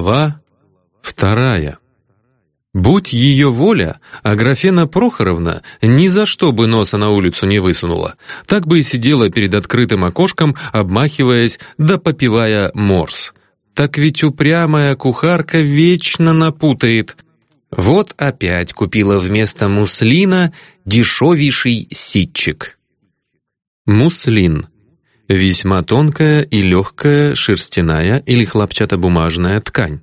Глава вторая. Будь ее воля, Аграфена Прохоровна ни за что бы носа на улицу не высунула. Так бы и сидела перед открытым окошком, обмахиваясь да попивая морс. Так ведь упрямая кухарка вечно напутает. Вот опять купила вместо муслина дешевейший ситчик. Муслин Весьма тонкая и легкая шерстяная или хлопчатобумажная ткань.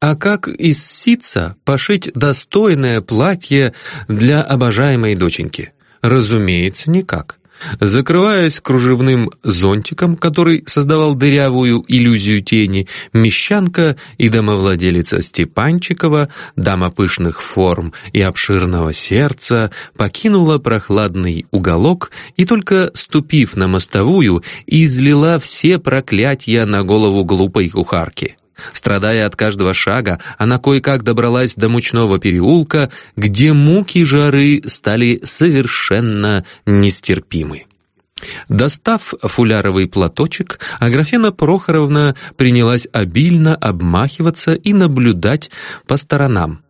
А как из ситца пошить достойное платье для обожаемой доченьки? Разумеется, никак. Закрываясь кружевным зонтиком, который создавал дырявую иллюзию тени, мещанка и домовладелица Степанчикова, дама пышных форм и обширного сердца, покинула прохладный уголок и только ступив на мостовую, излила все проклятия на голову глупой кухарки. Страдая от каждого шага, она кое-как добралась до мучного переулка, где муки жары стали совершенно нестерпимы. Достав фуляровый платочек, Аграфена Прохоровна принялась обильно обмахиваться и наблюдать по сторонам.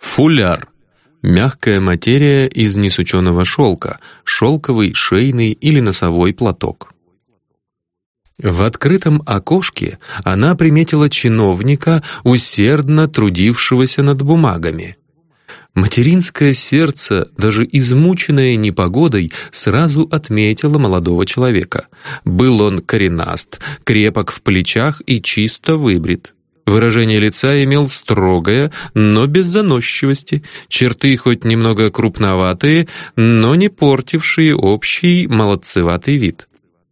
Фуляр — мягкая материя из несученого шелка, шелковый, шейный или носовой платок. В открытом окошке она приметила чиновника, усердно трудившегося над бумагами. Материнское сердце, даже измученное непогодой, сразу отметило молодого человека. Был он коренаст, крепок в плечах и чисто выбрит. Выражение лица имел строгое, но без заносчивости, черты хоть немного крупноватые, но не портившие общий молодцеватый вид.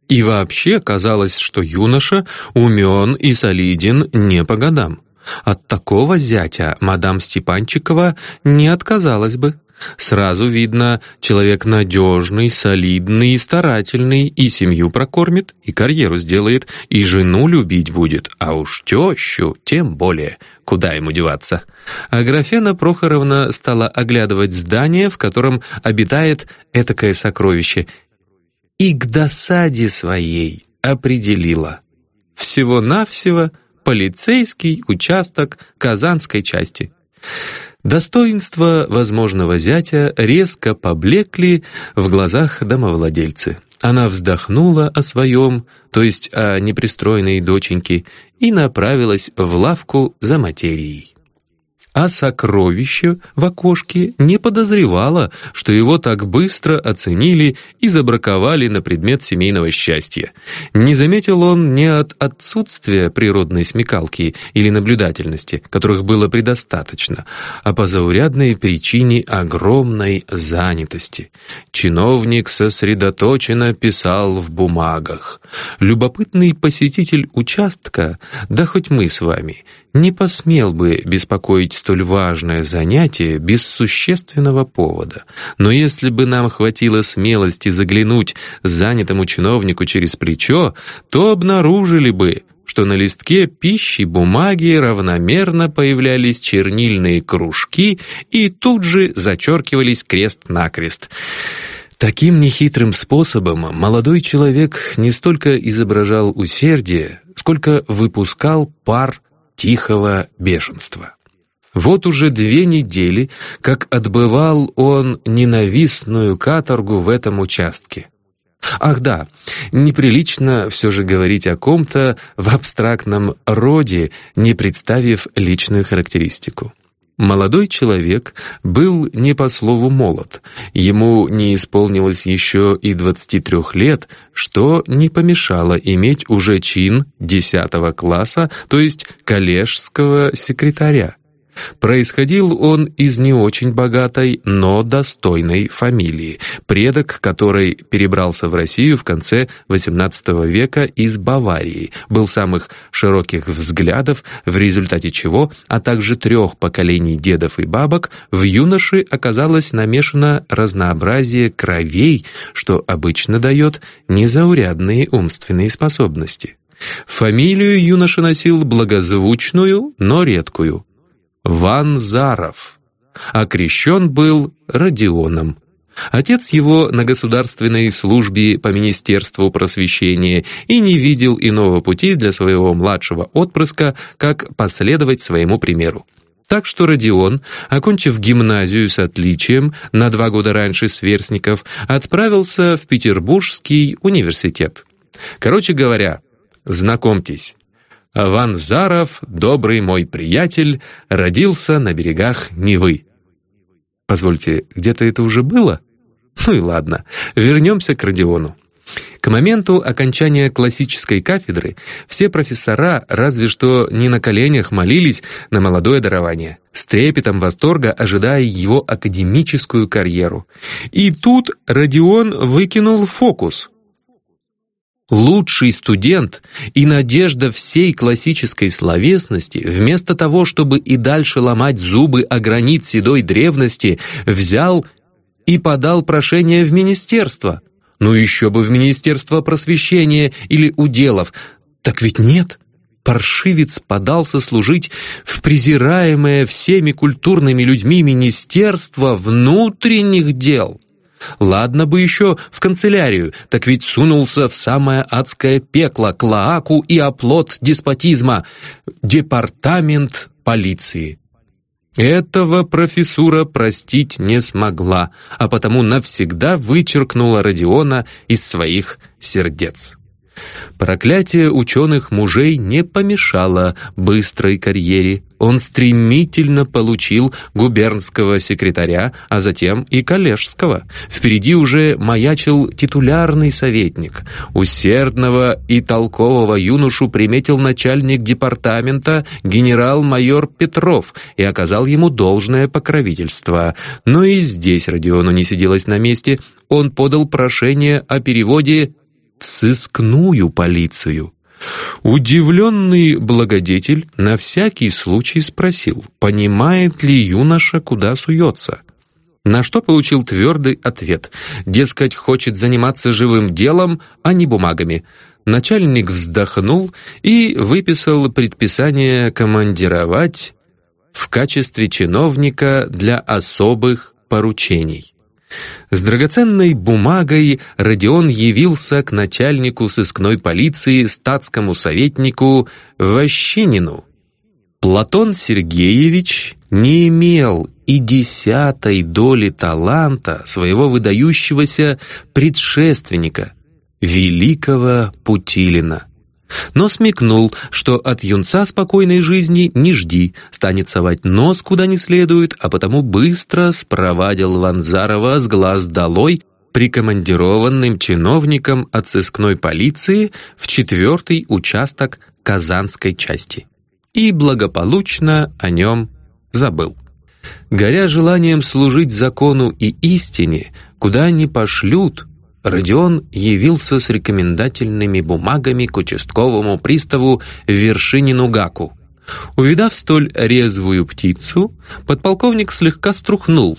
И вообще казалось, что юноша умен и солиден не по годам. От такого зятя мадам Степанчикова не отказалась бы. Сразу видно, человек надежный, солидный и старательный, и семью прокормит, и карьеру сделает, и жену любить будет, а уж тещу тем более, куда ему деваться. А Графена Прохоровна стала оглядывать здание, в котором обитает этакое сокровище, и к досаде своей определила. Всего-навсего полицейский участок Казанской части. Достоинства возможного зятя резко поблекли в глазах домовладельцы. Она вздохнула о своем, то есть о непристроенной доченьке, и направилась в лавку за материей а сокровище в окошке не подозревало, что его так быстро оценили и забраковали на предмет семейного счастья. Не заметил он не от отсутствия природной смекалки или наблюдательности, которых было предостаточно, а по заурядной причине огромной занятости. Чиновник сосредоточенно писал в бумагах. Любопытный посетитель участка, да хоть мы с вами, не посмел бы беспокоить столь важное занятие без существенного повода. Но если бы нам хватило смелости заглянуть занятому чиновнику через плечо, то обнаружили бы, что на листке пищи бумаги равномерно появлялись чернильные кружки и тут же зачеркивались крест-накрест. Таким нехитрым способом молодой человек не столько изображал усердие, сколько выпускал пар тихого бешенства. Вот уже две недели, как отбывал он ненавистную каторгу в этом участке. Ах да, неприлично все же говорить о ком-то в абстрактном роде, не представив личную характеристику. Молодой человек был не по слову молод. Ему не исполнилось еще и 23 лет, что не помешало иметь уже чин 10 класса, то есть коллежского секретаря. Происходил он из не очень богатой, но достойной фамилии, предок которой перебрался в Россию в конце XVIII века из Баварии, был самых широких взглядов, в результате чего, а также трех поколений дедов и бабок, в юноше оказалось намешано разнообразие кровей, что обычно дает незаурядные умственные способности. Фамилию юноша носил благозвучную, но редкую Ванзаров. Окрещен был Родионом. Отец его на государственной службе по Министерству просвещения и не видел иного пути для своего младшего отпрыска, как последовать своему примеру. Так что Родион, окончив гимназию с отличием на два года раньше сверстников, отправился в Петербургский университет. Короче говоря, знакомьтесь, Ванзаров, добрый мой приятель, родился на берегах Невы. Позвольте, где-то это уже было? Ну и ладно, вернемся к Родиону. К моменту окончания классической кафедры все профессора разве что не на коленях молились на молодое дарование, с трепетом восторга ожидая его академическую карьеру. И тут Родион выкинул фокус — Лучший студент и надежда всей классической словесности, вместо того, чтобы и дальше ломать зубы о гранит седой древности, взял и подал прошение в министерство. Ну еще бы в Министерство просвещения или уделов. Так ведь нет. Паршивец подался служить в презираемое всеми культурными людьми Министерство внутренних дел. Ладно бы еще в канцелярию, так ведь сунулся в самое адское пекло, клоаку и оплот деспотизма — департамент полиции. Этого профессура простить не смогла, а потому навсегда вычеркнула Родиона из своих сердец. Проклятие ученых мужей не помешало быстрой карьере. Он стремительно получил губернского секретаря, а затем и коллежского. Впереди уже маячил титулярный советник. Усердного и толкового юношу приметил начальник департамента генерал-майор Петров и оказал ему должное покровительство. Но и здесь Родиону не сиделось на месте. Он подал прошение о переводе в сыскную полицию. Удивленный благодетель на всякий случай спросил, понимает ли юноша, куда суется. На что получил твердый ответ. Дескать, хочет заниматься живым делом, а не бумагами. Начальник вздохнул и выписал предписание командировать в качестве чиновника для особых поручений. С драгоценной бумагой Родион явился к начальнику сыскной полиции статскому советнику Ващенину. Платон Сергеевич не имел и десятой доли таланта своего выдающегося предшественника, великого Путилина но смекнул, что от юнца спокойной жизни не жди, станет совать нос куда не следует, а потому быстро спровадил Ванзарова с глаз долой прикомандированным чиновником от сыскной полиции в четвертый участок Казанской части. И благополучно о нем забыл. Горя желанием служить закону и истине, куда ни пошлют, Родион явился с рекомендательными бумагами к участковому приставу Вершинину Гаку. Увидав столь резвую птицу, подполковник слегка струхнул.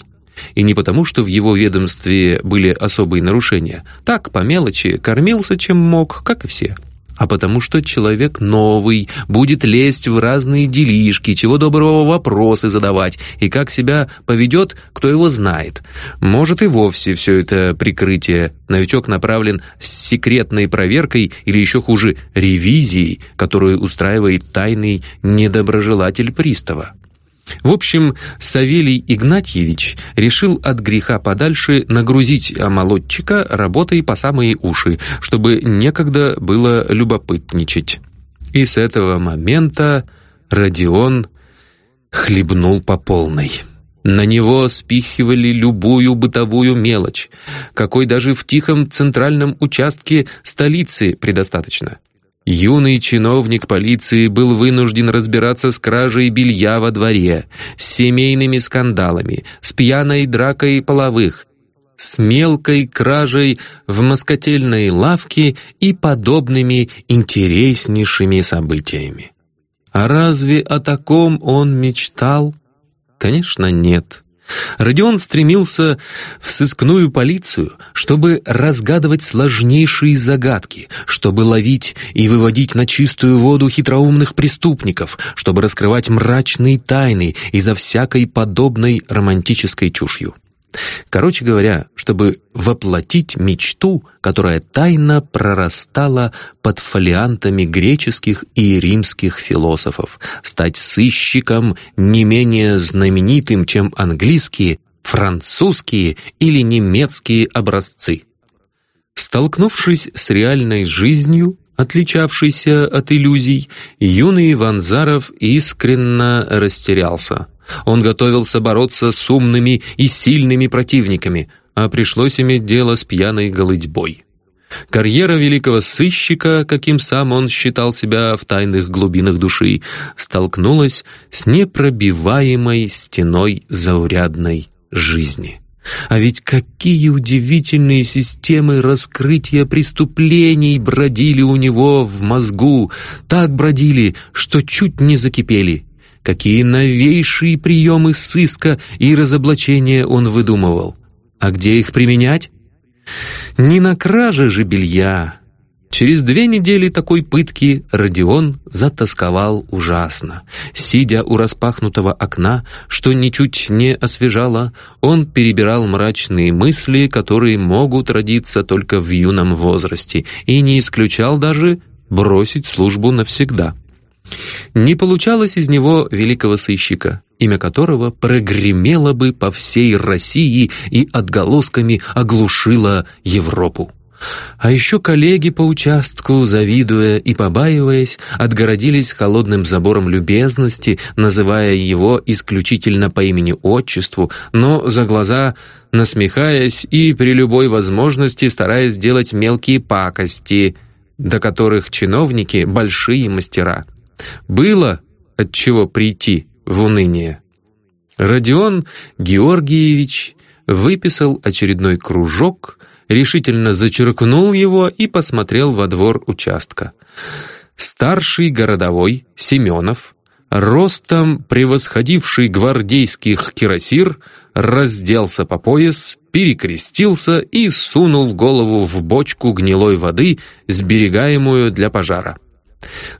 И не потому, что в его ведомстве были особые нарушения. Так, по мелочи, кормился чем мог, как и все а потому что человек новый, будет лезть в разные делишки, чего доброго вопросы задавать, и как себя поведет, кто его знает. Может и вовсе все это прикрытие. Новичок направлен с секретной проверкой или еще хуже ревизией, которую устраивает тайный недоброжелатель пристава. В общем, Савелий Игнатьевич решил от греха подальше нагрузить молодчика работой по самые уши, чтобы некогда было любопытничать. И с этого момента Родион хлебнул по полной. На него спихивали любую бытовую мелочь, какой даже в тихом центральном участке столицы предостаточно. Юный чиновник полиции был вынужден разбираться с кражей белья во дворе, с семейными скандалами, с пьяной дракой половых, с мелкой кражей в москотельной лавке и подобными интереснейшими событиями. А разве о таком он мечтал? Конечно, нет. Родион стремился в сыскную полицию, чтобы разгадывать сложнейшие загадки, чтобы ловить и выводить на чистую воду хитроумных преступников, чтобы раскрывать мрачные тайны и за всякой подобной романтической чушью. Короче говоря, чтобы воплотить мечту, которая тайно прорастала под фолиантами греческих и римских философов, стать сыщиком не менее знаменитым, чем английские, французские или немецкие образцы. Столкнувшись с реальной жизнью, отличавшейся от иллюзий, юный Ванзаров искренно растерялся. Он готовился бороться с умными и сильными противниками, а пришлось иметь дело с пьяной голытьбой. Карьера великого сыщика, каким сам он считал себя в тайных глубинах души, столкнулась с непробиваемой стеной заурядной жизни. А ведь какие удивительные системы раскрытия преступлений бродили у него в мозгу, так бродили, что чуть не закипели. Какие новейшие приемы сыска и разоблачения он выдумывал. А где их применять? Не на краже же белья. Через две недели такой пытки Родион затасковал ужасно. Сидя у распахнутого окна, что ничуть не освежало, он перебирал мрачные мысли, которые могут родиться только в юном возрасте, и не исключал даже бросить службу навсегда. Не получалось из него великого сыщика, имя которого прогремело бы по всей России и отголосками оглушило Европу. А еще коллеги по участку, завидуя и побаиваясь, отгородились холодным забором любезности, называя его исключительно по имени-отчеству, но за глаза насмехаясь и при любой возможности стараясь сделать мелкие пакости, до которых чиновники — большие мастера. Было от чего прийти в уныние. Родион Георгиевич выписал очередной кружок, решительно зачеркнул его и посмотрел во двор участка. Старший городовой Семенов, ростом превосходивший гвардейских кирасир, разделся по пояс, перекрестился и сунул голову в бочку гнилой воды, сберегаемую для пожара.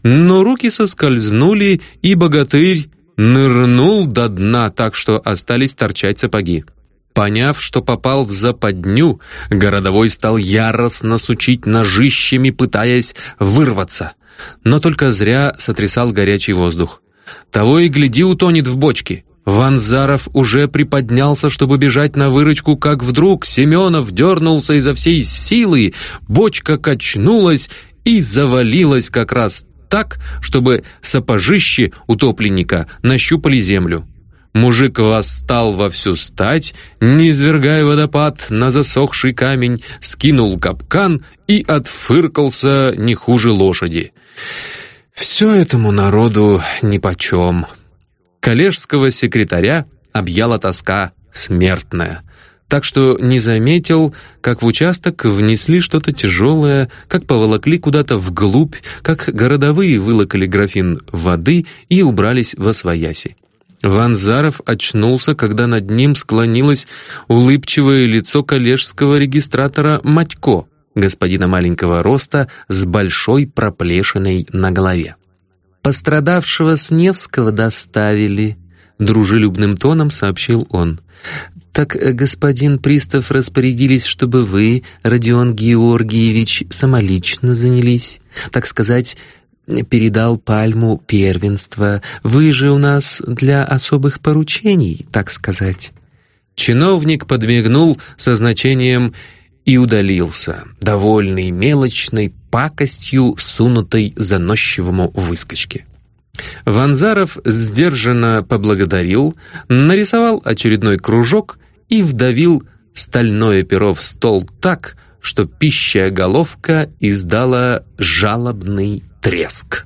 Но руки соскользнули, и богатырь нырнул до дна так, что остались торчать сапоги. Поняв, что попал в западню, городовой стал яростно сучить ножищами, пытаясь вырваться. Но только зря сотрясал горячий воздух. Того и гляди утонет в бочке. Ванзаров уже приподнялся, чтобы бежать на выручку, как вдруг Семенов дернулся изо всей силы, бочка качнулась, и завалилась как раз так, чтобы сапожищи утопленника нащупали землю. Мужик восстал во всю стать, не извергая водопад на засохший камень, скинул капкан и отфыркался не хуже лошади. Все этому народу нипочем. Коллежского секретаря объяла тоска смертная так что не заметил, как в участок внесли что-то тяжелое, как поволокли куда-то вглубь, как городовые вылокали графин воды и убрались во свояси. Ванзаров очнулся, когда над ним склонилось улыбчивое лицо коллежского регистратора Матько, господина маленького роста с большой проплешиной на голове. «Пострадавшего с Невского доставили», — дружелюбным тоном сообщил он. «Так, э, господин пристав, распорядились, чтобы вы, Родион Георгиевич, самолично занялись, так сказать, передал пальму первенства. Вы же у нас для особых поручений, так сказать». Чиновник подмигнул со значением и удалился, довольный мелочной пакостью, сунутой заносчивому выскочке. Ванзаров сдержанно поблагодарил, нарисовал очередной кружок и вдавил стальное перо в стол так, что пищая головка издала жалобный треск.